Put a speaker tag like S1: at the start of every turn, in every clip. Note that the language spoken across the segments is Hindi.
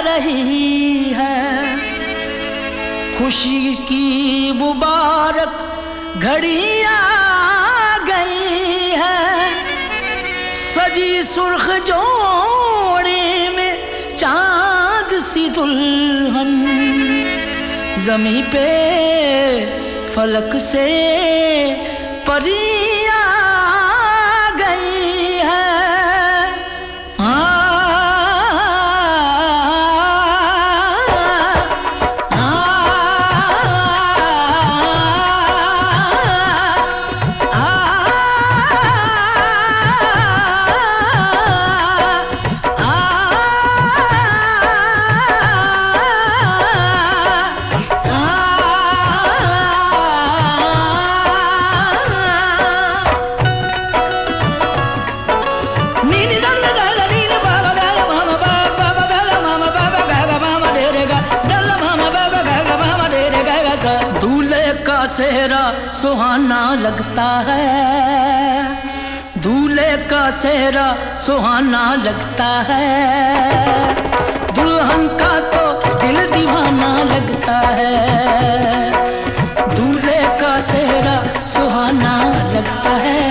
S1: रही है। खुशी की मुबारक घड़ी आ गई है। सजी सुर्ख जोड़े में चाँद सी दुल्हन जमी पे फलक से परिया सेहरा सुहाना लगता है। दूल्हे का सेहरा सुहाना लगता है। दुल्हन का तो दिल दीवाना लगता है। दूल्हे का सेहरा सुहाना लगता है।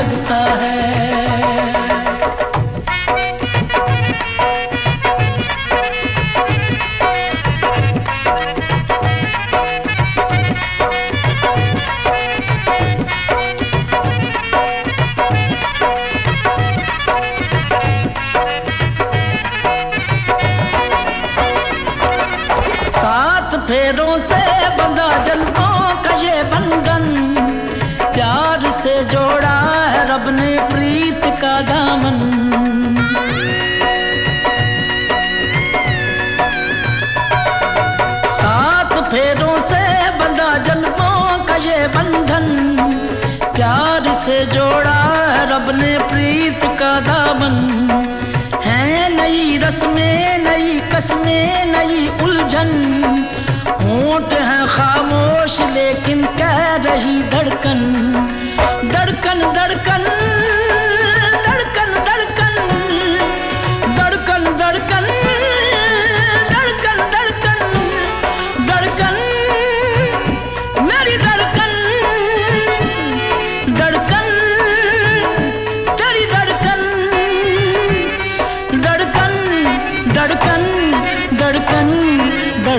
S1: लगता से बंधा जन्मों का ये बंधन, प्यार से जोड़ा रब ने प्रीत का दामन। है नई रस्में, नई कस्में, नई उलझन, होंठ है खामोश लेकिन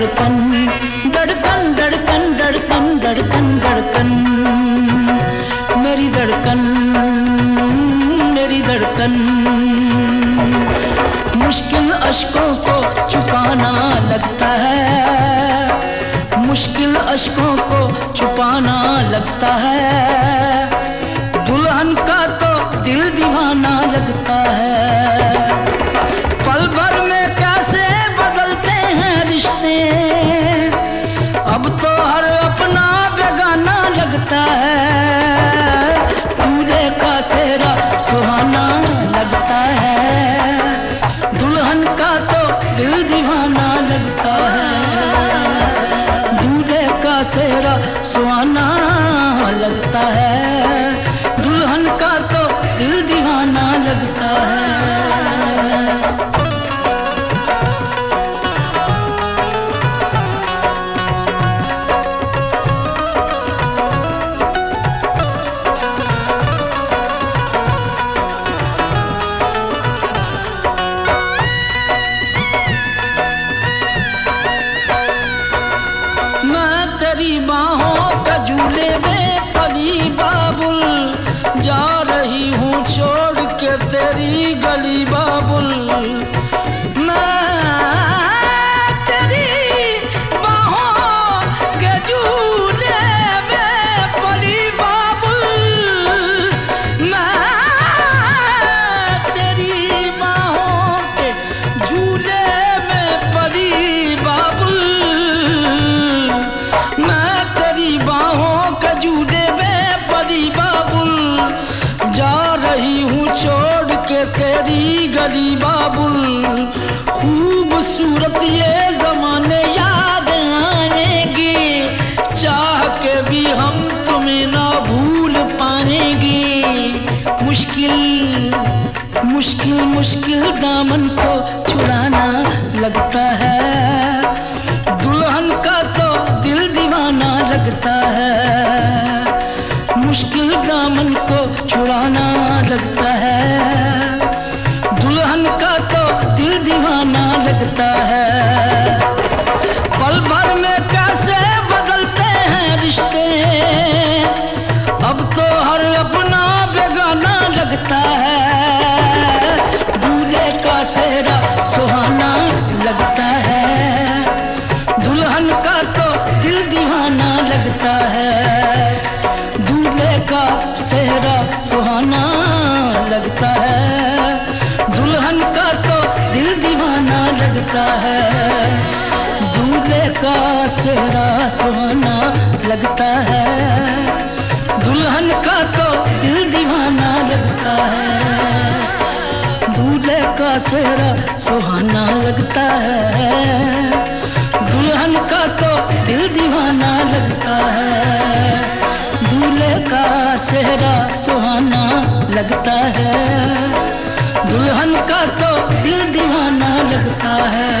S1: धड़कन धड़कन धड़कन धड़कन धड़कन धड़कन। मेरी धड़कन मेरी धड़कन। मुश्किल अशकों को छुपाना लगता है। मुश्किल अशकों को छुपाना लगता है। तेरी गरीबा बाबुल, खूबसूरत ये जमाने याद आएँगे। चाह के भी हम तुम्हें ना भूल पाएँगे। मुश्किल मुश्किल मुश्किल दामन को छुड़ाना लगता है। दुल्हन का तो दिल दीवाना लगता है। मुश्किल दामन को छुड़ाना लगता है। दूल्हे का सेहरा सुहाना लगता है। दुल्हन का तो दिल दीवाना लगता है। दूल्हे का सेहरा सुहाना लगता है। दुल्हन का तो दिल दीवाना लगता है। दूल्हे का सेहरा सुहाना लगता है। का सेहरा सुहाना लगता है। दुल्हन का तो दिल दीवाना लगता है। दूल्हे का चेहरा सुहाना लगता है। दुल्हन का तो दिल दीवाना लगता है।